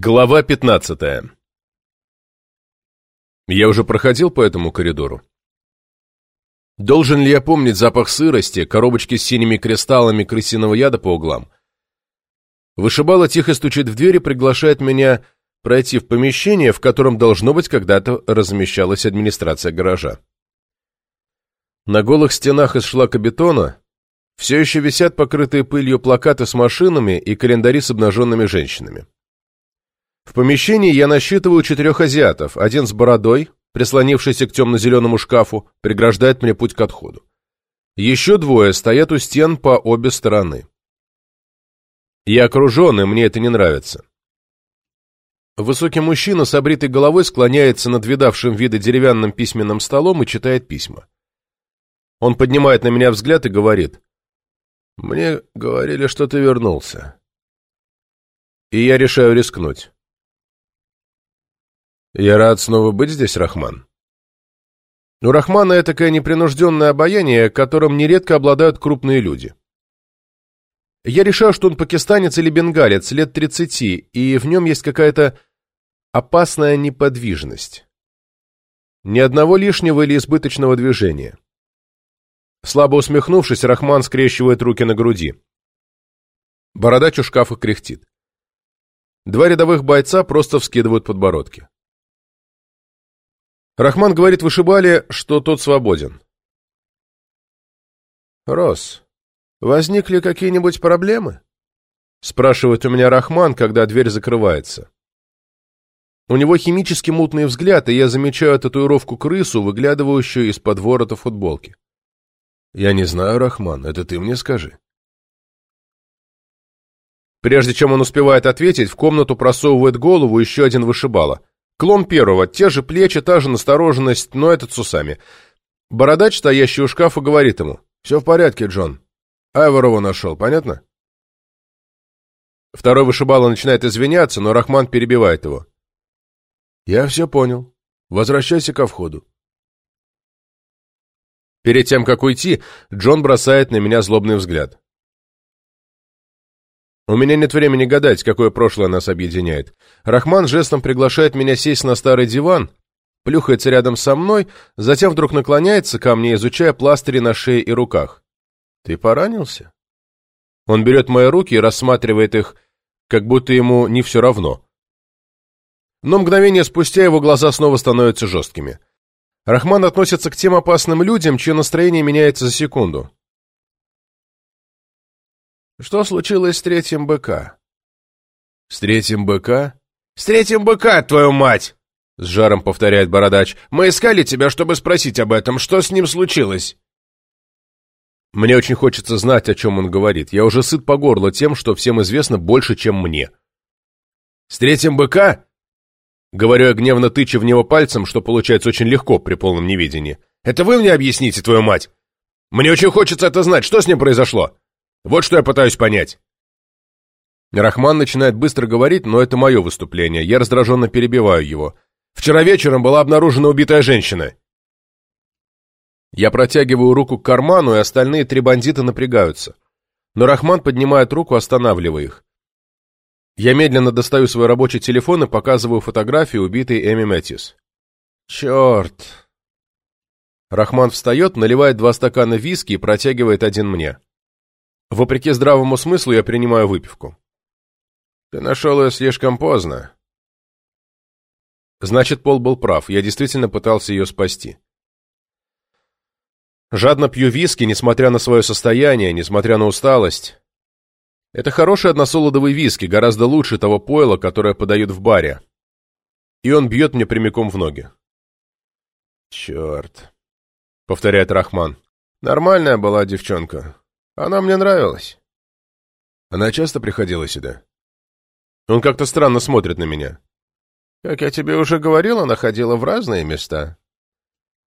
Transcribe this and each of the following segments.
Глава 15 Я уже проходил по этому коридору. Должен ли я помнить запах сырости, коробочки с синими кристаллами крысиного яда по углам? Вышибала тихо стучит в дверь и приглашает меня пройти в помещение, в котором, должно быть, когда-то размещалась администрация гаража. На голых стенах из шлакобетона все еще висят покрытые пылью плакаты с машинами и календари с обнаженными женщинами. В помещении я насчитываю четырех азиатов, один с бородой, прислонившийся к темно-зеленому шкафу, преграждает мне путь к отходу. Еще двое стоят у стен по обе стороны. Я окружен, и мне это не нравится. Высокий мужчина с обритой головой склоняется над видавшим виды деревянным письменным столом и читает письма. Он поднимает на меня взгляд и говорит. «Мне говорили, что ты вернулся». И я решаю рискнуть. Я рад снова быть здесь, Рахман. У Рахмана это такое непринужденное обаяние, которым нередко обладают крупные люди. Я решаю, что он пакистанец или бенгалец, лет 30, и в нем есть какая-то опасная неподвижность. Ни одного лишнего или избыточного движения. Слабо усмехнувшись, Рахман скрещивает руки на груди. Бородач у шкафа кряхтит. Два рядовых бойца просто вскидывают подбородки. Рахман говорит вышибале, что тот свободен. «Рос, возникли какие-нибудь проблемы?» Спрашивает у меня Рахман, когда дверь закрывается. У него химически мутный взгляд, и я замечаю татуировку крысу, выглядывающую из-под ворота футболки. «Я не знаю, Рахман, это ты мне скажи». Прежде чем он успевает ответить, в комнату просовывает голову еще один вышибала. Клон первого, те же плечи, та же настороженность, но этот с усами. Бородач, стоящий у шкафа, говорит ему. «Все в порядке, Джон. Айворова нашел, понятно?» Второй вышибало начинает извиняться, но Рахман перебивает его. «Я все понял. Возвращайся ко входу». Перед тем, как уйти, Джон бросает на меня злобный взгляд. У меня нет времени гадать, какое прошлое нас объединяет. Рахман жестом приглашает меня сесть на старый диван, плюхается рядом со мной, затем вдруг наклоняется ко мне, изучая пластыри на шее и руках. «Ты поранился?» Он берет мои руки и рассматривает их, как будто ему не все равно. Но мгновение спустя его глаза снова становятся жесткими. Рахман относится к тем опасным людям, чье настроение меняется за секунду. Что случилось с третьим БК? С третьим БК? С третьим БК, твою мать! С жаром повторяет Бородач. Мы искали тебя, чтобы спросить об этом. Что с ним случилось? Мне очень хочется знать, о чем он говорит. Я уже сыт по горло тем, что всем известно больше, чем мне. С третьим БК? Говорю я гневно тыча в него пальцем, что получается очень легко при полном неведении. Это вы мне объясните, твою мать? Мне очень хочется это знать. Что с ним произошло? Вот что я пытаюсь понять. Рахман начинает быстро говорить, но это мое выступление. Я раздраженно перебиваю его. Вчера вечером была обнаружена убитая женщина. Я протягиваю руку к карману, и остальные три бандита напрягаются. Но Рахман поднимает руку, останавливая их. Я медленно достаю свой рабочий телефон и показываю фотографию убитой Эми Мэтьюс. Черт. Рахман встает, наливает два стакана виски и протягивает один мне. Вопреки здравому смыслу я принимаю выпивку. Ты нашел ее слишком поздно. Значит, Пол был прав, я действительно пытался ее спасти. Жадно пью виски, несмотря на свое состояние, несмотря на усталость. Это хороший односолодовый виски, гораздо лучше того пойла, которое подают в баре. И он бьет мне прямиком в ноги. «Черт», — повторяет Рахман. «Нормальная была девчонка. Она мне нравилась. Она часто приходила сюда? Он как-то странно смотрит на меня. Как я тебе уже говорил, она ходила в разные места.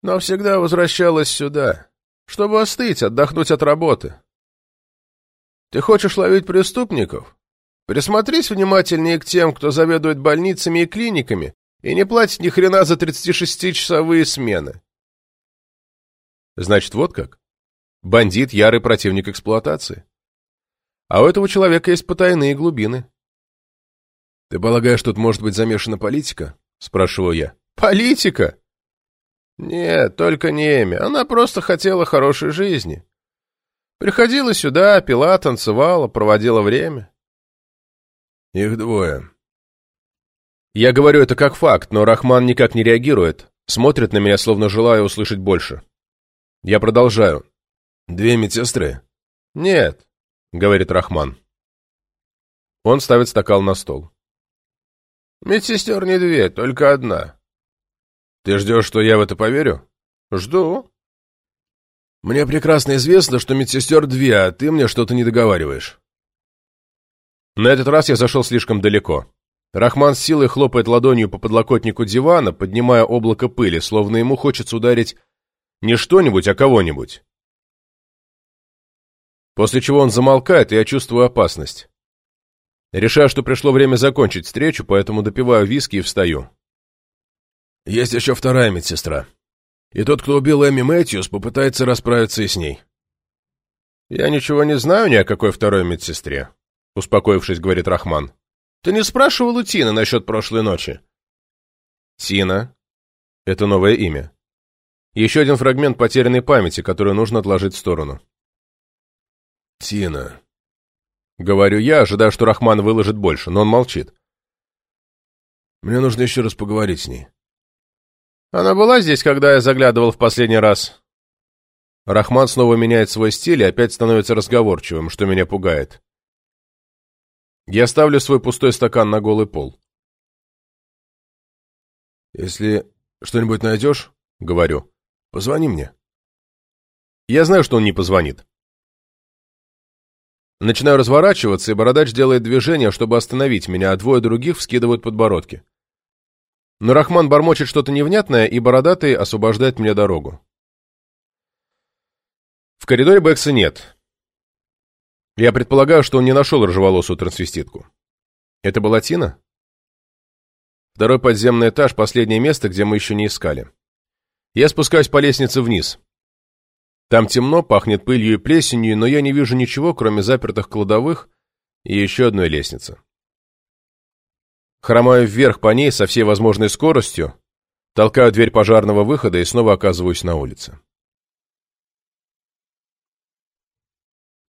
Но всегда возвращалась сюда, чтобы остыть, отдохнуть от работы. Ты хочешь ловить преступников? Присмотрись внимательнее к тем, кто заведует больницами и клиниками и не платит ни хрена за 36-часовые смены. Значит, вот как? Бандит – ярый противник эксплуатации. А у этого человека есть потайные глубины. «Ты полагаешь, тут может быть замешана политика?» — спрашиваю я. «Политика?» «Нет, только не Эми. Она просто хотела хорошей жизни. Приходила сюда, пила, танцевала, проводила время». «Их двое». Я говорю это как факт, но Рахман никак не реагирует, смотрит на меня, словно желая услышать больше. Я продолжаю. «Две медсестры?» «Нет», — говорит Рахман. Он ставит стакан на стол. «Медсестер не две, только одна». «Ты ждешь, что я в это поверю?» «Жду». «Мне прекрасно известно, что медсестер две, а ты мне что-то не договариваешь». На этот раз я зашел слишком далеко. Рахман с силой хлопает ладонью по подлокотнику дивана, поднимая облако пыли, словно ему хочется ударить не что-нибудь, а кого-нибудь. После чего он замолкает, и я чувствую опасность. Решаю, что пришло время закончить встречу, поэтому допиваю виски и встаю. Есть еще вторая медсестра. И тот, кто убил Эми Мэтьюс, попытается расправиться и с ней. «Я ничего не знаю ни о какой второй медсестре», — успокоившись, говорит Рахман. «Ты не спрашивал у Тины насчет прошлой ночи?» «Тина. Это новое имя. Еще один фрагмент потерянной памяти, который нужно отложить в сторону». «Тина», Говорю я, ожидая, что Рахман выложит больше, но он молчит. Мне нужно еще раз поговорить с ней. Она была здесь, когда я заглядывал в последний раз. Рахман снова меняет свой стиль и опять становится разговорчивым, что меня пугает. Я ставлю свой пустой стакан на голый пол. «Если что-нибудь найдешь, — говорю, — позвони мне». Я знаю, что он не позвонит. Начинаю разворачиваться, и бородач делает движение, чтобы остановить меня, а двое других вскидывают подбородки. Но Рахман бормочет что-то невнятное, и бородатый освобождает мне дорогу. В коридоре Бекса нет. Я предполагаю, что он не нашел рыжеволосую трансвеститку. Это была Тина? Второй подземный этаж — последнее место, где мы еще не искали. Я спускаюсь по лестнице вниз. Там темно, пахнет пылью и плесенью, но я не вижу ничего, кроме запертых кладовых и еще одной лестницы. Хромаю вверх по ней со всей возможной скоростью, толкаю дверь пожарного выхода и снова оказываюсь на улице.